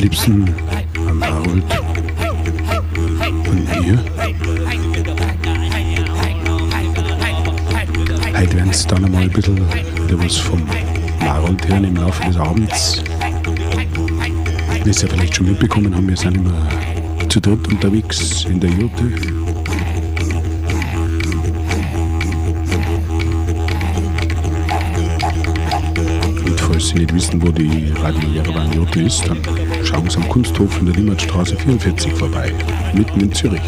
liebsten am Harold und mir. Heute werden es dann einmal ein bisschen wieder was vom Harold hören im Laufe des Abends. Wie ja vielleicht schon mitbekommen haben, wir sind immer zu dritt unterwegs in der Jurte. falls Sie nicht wissen, wo die Radio Jerewan Jurte ist, dann Sie am Kunsthof in der Limmatstraße 44 vorbei, mitten in Zürich.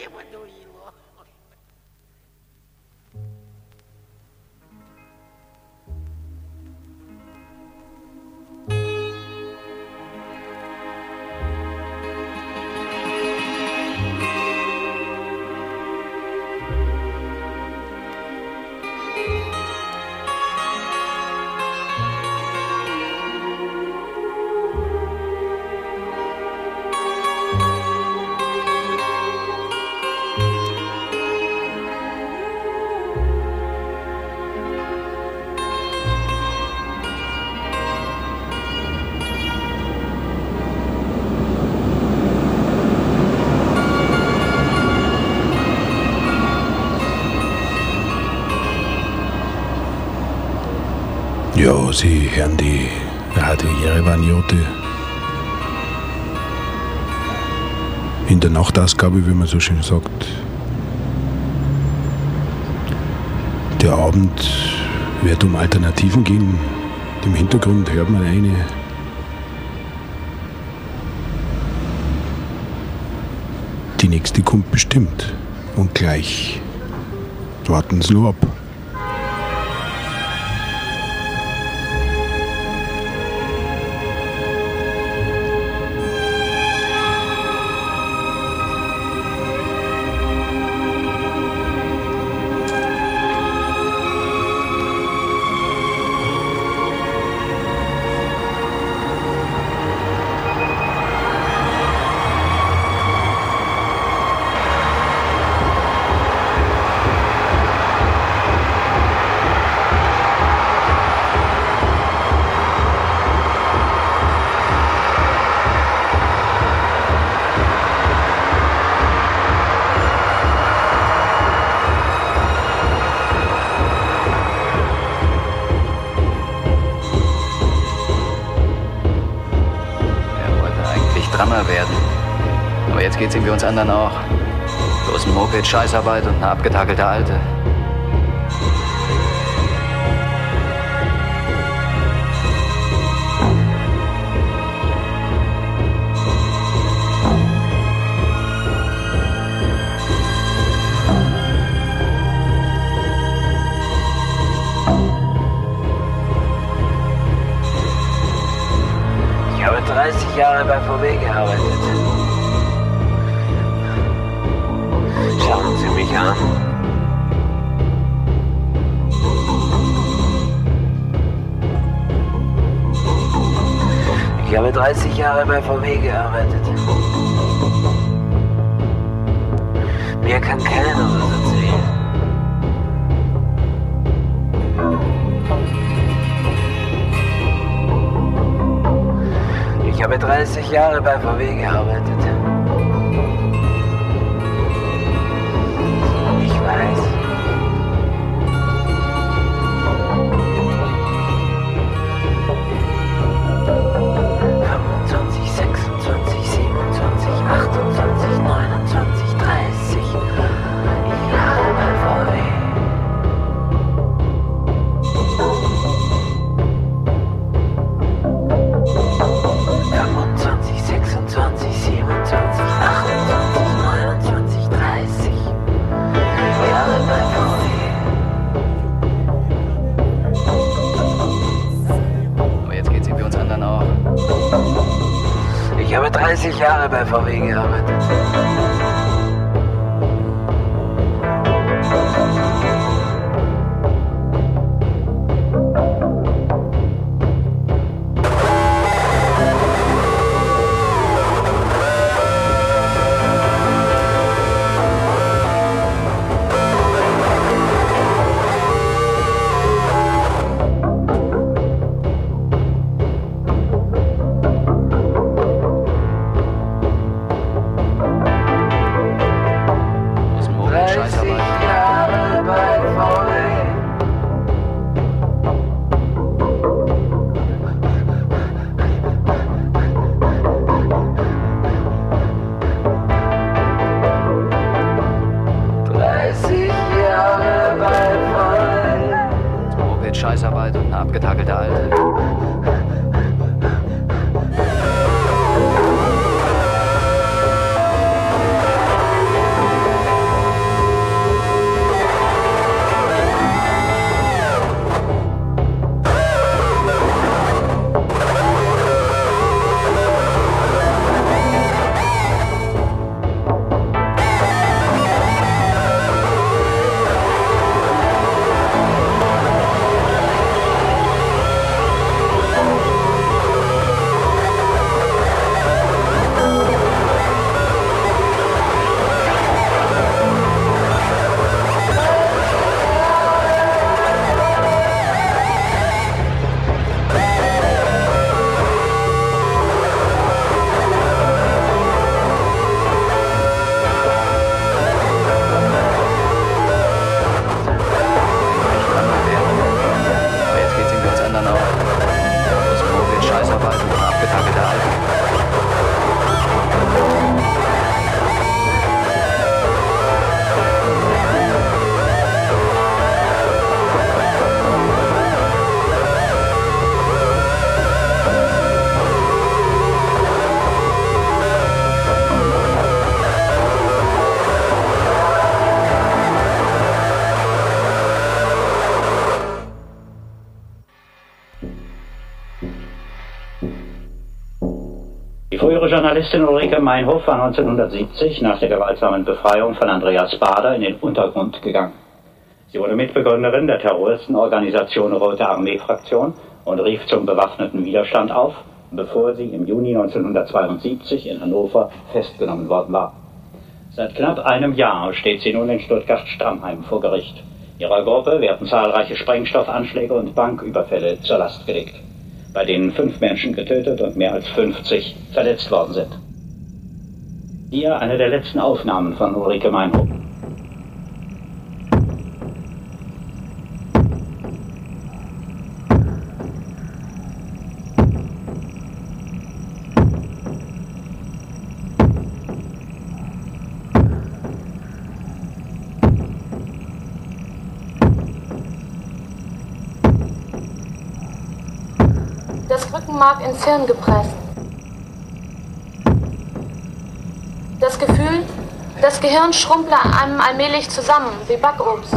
Ja, hören die Radio Jerewan-Jote. In der Nachtausgabe, wie man so schön sagt. Der Abend wird um Alternativen gehen. Im Hintergrund hört man eine. Die nächste kommt bestimmt. Und gleich warten Sie nur ab. Uns anderen auch. Bloß ein Moped, Scheißarbeit und eine abgetakelte Alte. Ich habe 30 Jahre bei VW gearbeitet. Schauen Sie mich an. Ich habe 30 Jahre bei VW gearbeitet. Mir kann keiner was erzählen. Ich habe 30 Jahre bei VW gearbeitet. 30 Jahre bei VW gearbeitet. Scheißarbeit und eine abgetakelte Alte. Journalistin Ulrike Meinhof war 1970 nach der gewaltsamen Befreiung von Andreas Bader in den Untergrund gegangen. Sie wurde Mitbegründerin der Terroristenorganisation Rote Armee-Fraktion und rief zum bewaffneten Widerstand auf, bevor sie im Juni 1972 in Hannover festgenommen worden war. Seit knapp einem Jahr steht sie nun in Stuttgart-Stammheim vor Gericht. Ihrer Gruppe werden zahlreiche Sprengstoffanschläge und Banküberfälle zur Last gelegt, bei denen fünf Menschen getötet und mehr als 50 verletzt worden sind. Hier eine der letzten Aufnahmen von Ulrike Meinhof. Rückenmark ins Hirn gepresst. Das Gefühl, das Gehirn schrumple einem allmählich zusammen, wie Backobst.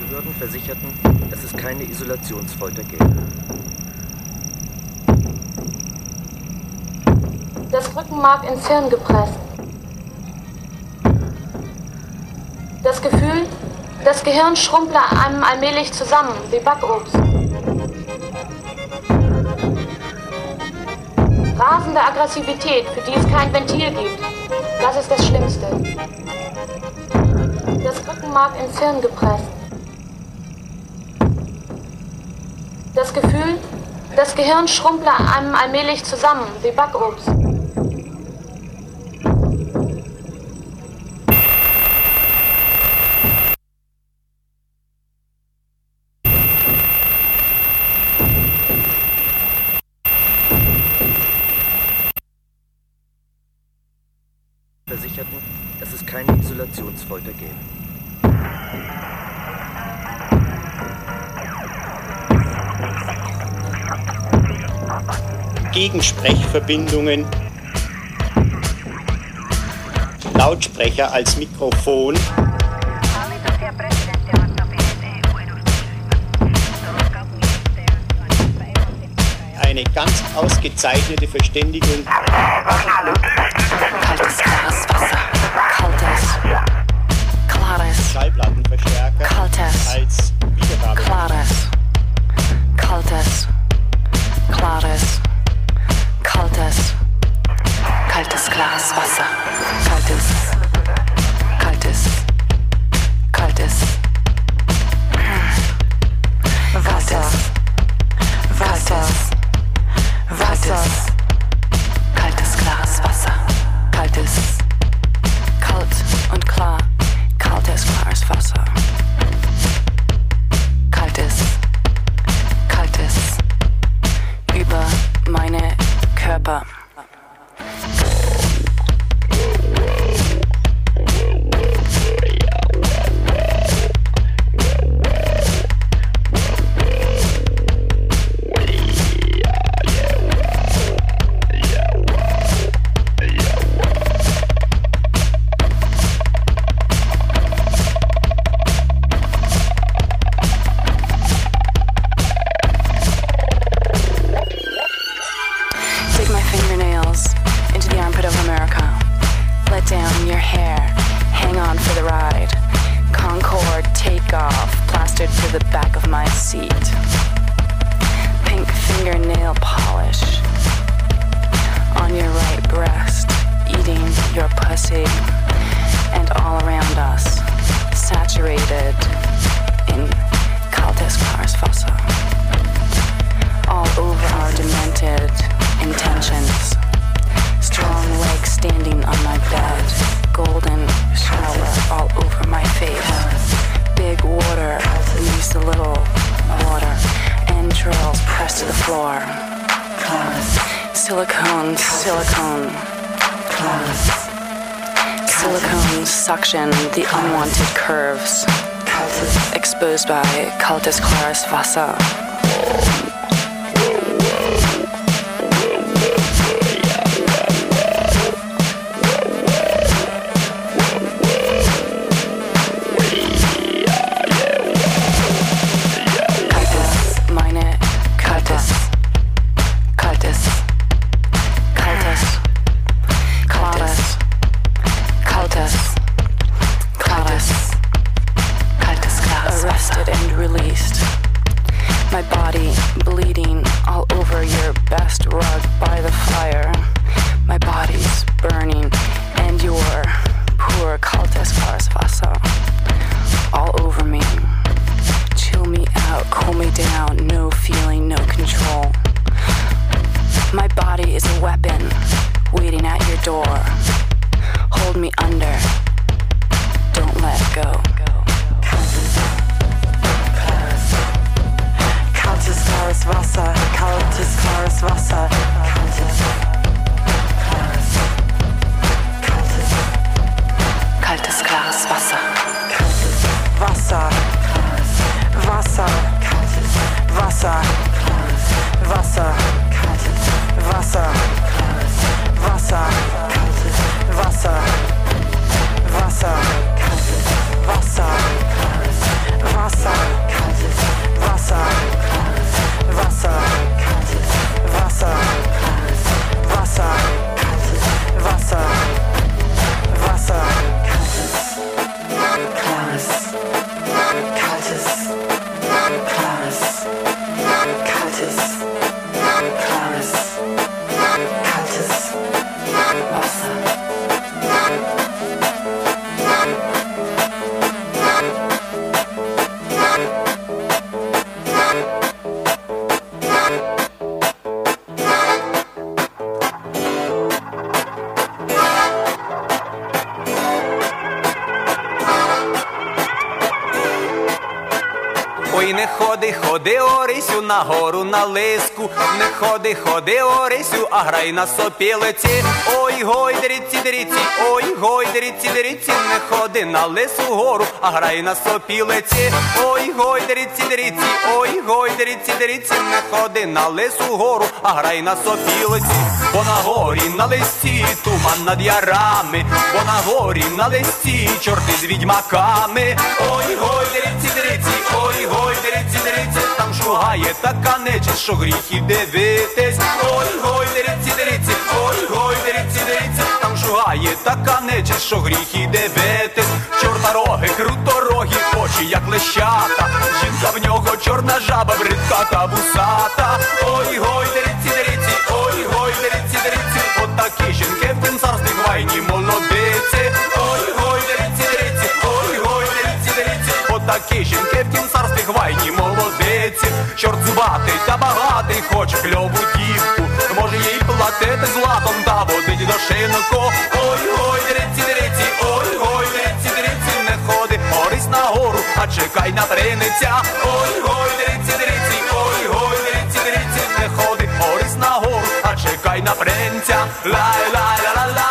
Behörden versicherten, dass es keine Isolationsfolter gäbe. Das Rückenmark ins Hirn gepresst. Das Gefühl, das Gehirn schrumple einem allmählich zusammen, wie Backobst. Rasende Aggressivität, für die es kein Ventil gibt. Das ist das Schlimmste. Das Rückenmark ins Hirn gepresst. Das Gefühl, das Gehirn schrumple einem allmählich zusammen, wie Backobst. Gegensprechverbindungen, Lautsprecher als Mikrofon, eine ganz ausgezeichnete Verständigung Kaltes Glas Wasser. Kaltes. Klares. Schallplattenverstärker Kaltes. als Wiedergabe. Klares. Kaltes. Klares. Kaltes. Kaltes Glas Wasser. Kaltes. Suction the unwanted curves. Exposed by Kaltes Claris Wasser. Ходи, ходи, Орисю, на гору на лиску, не ходи, ходи, Орисю, а грай на сопілиці. Ой, гой, дриці, дриці, ой, гой, дриці, дриці, не ходи на лису гору, а грай на сопілиці. Ой, гой, дриці, дриці, ой, гой, дриці, дриці, не ходи на лису гору, а грай на сопілиці. Бо на горі на листі туман над ярами, бо на горі на листі чорти з відьмаками. Ой, гой, ой, гой, дриці, там така нечисть, що гріхи дивитись. Ой, гой, дриці, дриці, ой, гой, дриці, дриці, там шугає така нечисть, що гріхи дивитись. Чорна роги, круторогі, очі, як лещата. Жінка в нього чорна жаба, бридка та вусата. Ой, гой, дриці, молодиці. Чорт зубатий та багатий, хоче кльову дівку. Може їй платити златом та водить до шинку. Ой, гой, дриці, дриці, ой, гой, дриці, дриці, не ходи, Орись на гору, а чекай на приниця. Ой, гой, дриці, дриці, ой, гой, дриці, дриці, не ходи, Орись на гору, а чекай на принця. Лай, лай, ла, ла, ла, ла, ла,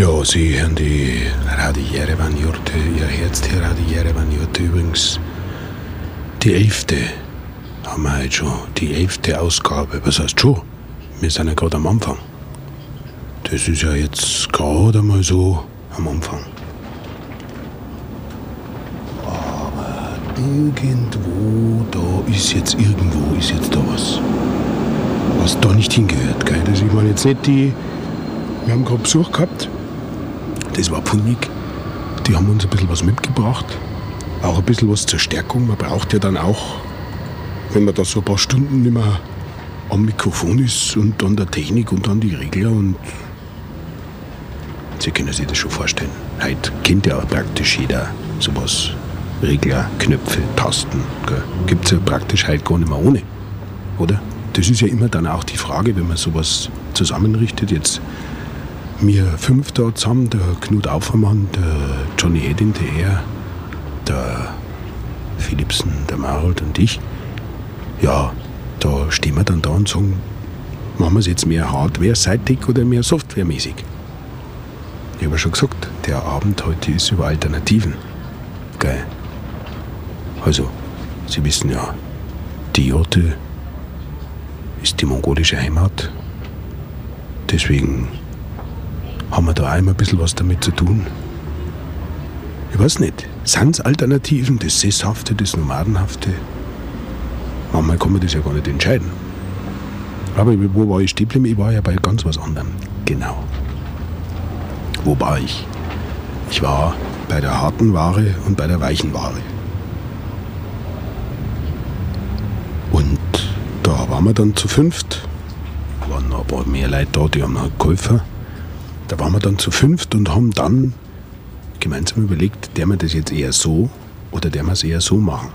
Ja, Sie hören die Radio Jerewan Jurte, Ihr Herz, die Radio Jerewan Jurte übrigens. Die elfte haben wir heute schon, die elfte Ausgabe. Was heißt schon? Wir sind ja gerade am Anfang. Das ist ja jetzt gerade mal so am Anfang. Aber irgendwo, da ist jetzt irgendwo, ist jetzt da was. Was da nicht hingehört, gell? Das ich meine jetzt nicht die. Wir haben gerade Besuch gehabt. Das war Punig. Die haben uns ein bisschen was mitgebracht. Auch ein bisschen was zur Stärkung. Man braucht ja dann auch, wenn man da so ein paar Stunden nicht mehr am Mikrofon ist und an der Technik und an die Regler und Sie können sich das schon vorstellen. Heute kennt ja praktisch jeder sowas. Regler, Knöpfe, Tasten. Gibt es ja praktisch heute gar nicht mehr ohne. Oder? Das ist ja immer dann auch die Frage, wenn man sowas zusammenrichtet. Jetzt wir fünf da zusammen, der Knut Aufermann, der Johnny Edding, der er, der Philipsen, der Marold und ich. Ja, da stehen wir dann da und sagen, machen wir es jetzt mehr hardware-seitig oder mehr softwaremäßig? Ich habe ja schon gesagt, der Abend heute ist über Alternativen. Geil. Also, Sie wissen ja, die Jote ist die mongolische Heimat. Deswegen haben wir da einmal ein bisschen was damit zu tun. Ich weiß nicht, sind es Alternativen, das Sesshafte, das Nomadenhafte? Manchmal kann man das ja gar nicht entscheiden. Aber wo war ich stehen? Ich war ja bei ganz was anderem. Genau. Wo war ich? Ich war bei der harten Ware und bei der weichen Ware. Und da waren wir dann zu fünft. Waren noch ein paar mehr Leute da, die haben noch Käufer. Da waren wir dann zu fünft und haben dann gemeinsam überlegt, der wir das jetzt eher so oder der wir es eher so machen.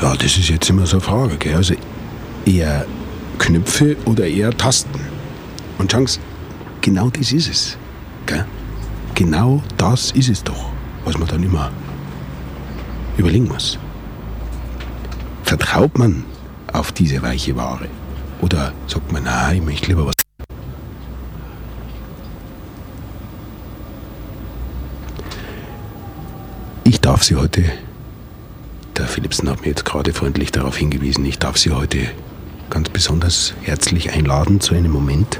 Ja, das ist jetzt immer so eine Frage. Gell? Also eher Knöpfe oder eher Tasten. Und schauen Sie, genau das ist es. Gell? Genau das ist es doch, was man dann immer überlegen muss. Vertraut man auf diese weiche Ware? Oder sagt man, nein, ich möchte lieber was. Ich darf Sie heute, der Philipsen hat mir jetzt gerade freundlich darauf hingewiesen, ich darf Sie heute ganz besonders herzlich einladen zu einem Moment.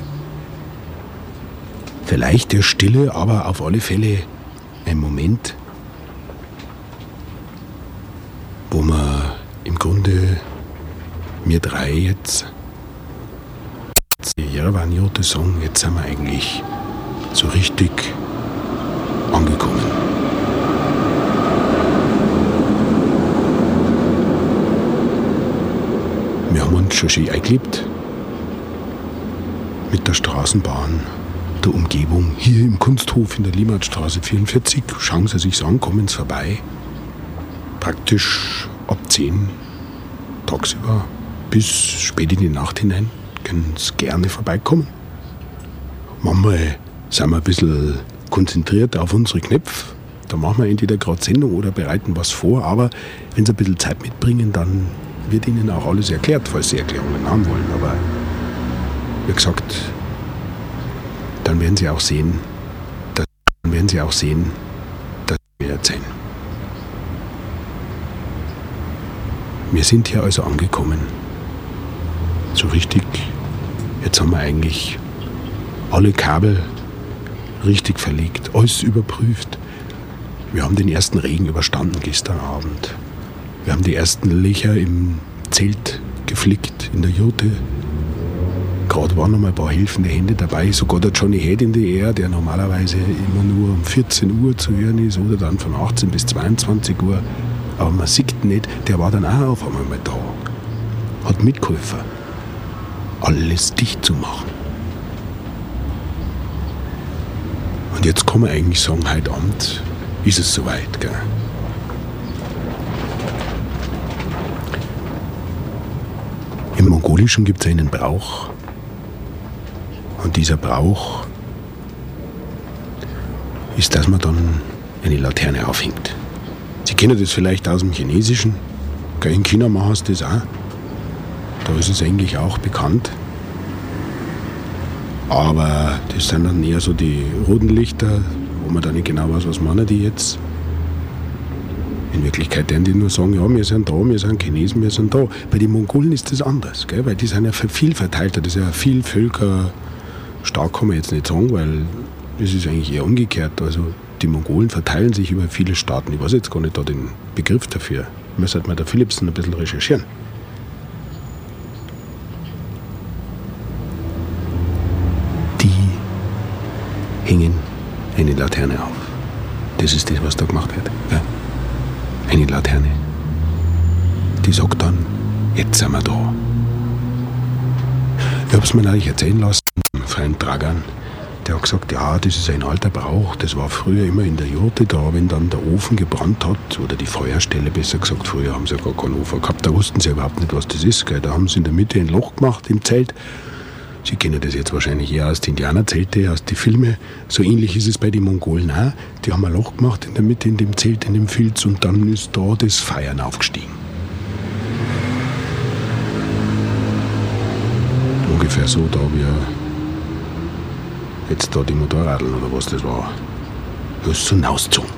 Vielleicht der Stille, aber auf alle Fälle ein Moment, wo wir im Grunde, wir drei jetzt, Jerewan Jote Song, jetzt sind wir eigentlich so richtig angekommen. haben uns schon schön eingelebt. Mit der Straßenbahn, der Umgebung. Hier im Kunsthof in der Limmatstraße 44. Schauen Sie sich's an, kommen Sie vorbei. Praktisch ab 10 tagsüber bis spät in die Nacht hinein können gerne vorbeikommen. Manchmal sind wir ein bisschen konzentriert auf unsere Knöpfe. Da machen wir entweder gerade Sendung oder bereiten was vor, aber wenn Sie ein bisschen Zeit mitbringen, dann wird Ihnen auch alles erklärt, falls Sie Erklärungen haben wollen. Aber wie gesagt, dann werden Sie auch sehen, dass, dann werden Sie auch sehen, dass wir erzählen. Wir sind hier also angekommen. So richtig, jetzt haben wir eigentlich alle Kabel richtig verlegt, alles überprüft. Wir haben den ersten Regen überstanden gestern Abend. Wir haben die ersten Löcher im Zelt geflickt, in der Jurte. Gerade waren noch mal ein paar helfende Hände dabei, sogar der Johnny Head in the Air, der normalerweise immer nur um 14 Uhr zu hören ist oder dann von 18 bis 22 Uhr. Aber man sieht ihn nicht, der war dann auch auf einmal mal da. Hat mitgeholfen, alles dicht zu machen. Und jetzt kann man eigentlich sagen, heute Abend ist es soweit. Gell? Im Mongolischen gibt es einen Brauch. Und dieser Brauch ist, dass man dann eine Laterne aufhängt. Sie kennen das vielleicht aus dem Chinesischen. In China machen sie das auch. Da ist es eigentlich auch bekannt. Aber das sind dann eher so die roten Lichter, wo man dann nicht genau weiß, was meinen die jetzt. In Wirklichkeit werden die nur sagen, ja, wir sind da, wir sind Chinesen, wir sind da. Bei den Mongolen ist das anders, gell? weil die sind ja viel verteilter, das ist ja viel Völker stark kann man jetzt nicht sagen, weil es ist eigentlich eher umgekehrt. Also die Mongolen verteilen sich über viele Staaten. Ich weiß jetzt gar nicht da den Begriff dafür. Müsste mal der Philipsen ein bisschen recherchieren. Die hängen eine Laterne auf. Das ist das, was da gemacht wird. Ja? Eine Laterne. Die sagt dann, jetzt sind wir da. Ich habe es mir neulich erzählen lassen, Freund Dragan. Der hat gesagt, ja, das ist ein alter Brauch. Das war früher immer in der Jurte da, wenn dann der Ofen gebrannt hat, oder die Feuerstelle besser gesagt. Früher haben sie gar keinen Ofen gehabt, da wussten sie überhaupt nicht, was das ist. Gell. Da haben sie in der Mitte ein Loch gemacht im Zelt. Sie kennen das jetzt wahrscheinlich eher aus den Indianerzelte, aus den Filmen. So ähnlich ist es bei den Mongolen auch. Die haben ein Loch gemacht in der Mitte in dem Zelt, in dem Filz, und dann ist da das Feiern aufgestiegen. Ungefähr so da wie jetzt da die Motorradeln oder was das war. Das ist so hinausgezogen.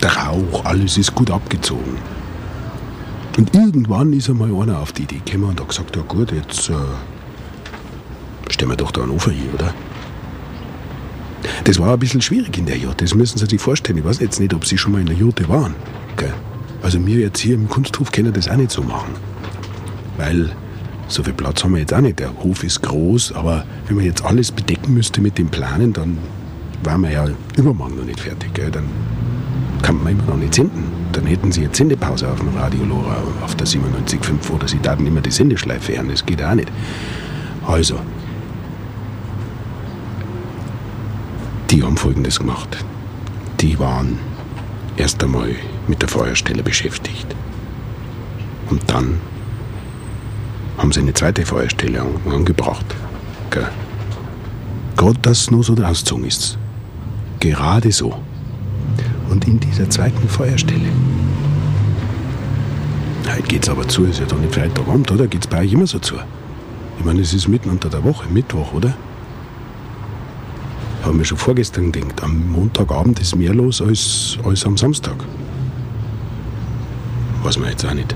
Der Rauch, alles ist gut abgezogen. Und irgendwann ist einmal einer auf die Idee gekommen und hat gesagt, ja gut, jetzt äh, stellen wir doch da einen Ofen hier, oder? Das war ein bisschen schwierig in der Jurte, das müssen Sie sich vorstellen. Ich weiß jetzt nicht, ob Sie schon mal in der Jurte waren. Gell? Also wir jetzt hier im Kunsthof können das auch nicht so machen. Weil so viel Platz haben wir jetzt auch nicht. Der Hof ist groß, aber wenn man jetzt alles bedecken müsste mit den Planen, dann wären wir ja übermorgen noch nicht fertig. Gell? Dann kann man immer noch nicht senden. Dann hätten sie jetzt Sendepause auf dem Radio Lora auf der 97.5 oder sie daten immer die Sendeschleife hören. Das geht auch nicht. Also, die haben Folgendes gemacht. Die waren erst einmal mit der Feuerstelle beschäftigt. Und dann haben sie eine zweite Feuerstelle an, angebracht. Gell. Gerade dass es nur so rausgezogen ist. Gerade so. Und in dieser zweiten Feuerstelle. Heute geht's aber zu, ist ja doch nicht Freitagabend, oder? Geht's bei euch immer so zu? Ich meine, es ist mitten unter der Woche, Mittwoch, oder? Haben wir schon vorgestern gedacht, am Montagabend ist mehr los als, als am Samstag. Weiß man jetzt auch nicht.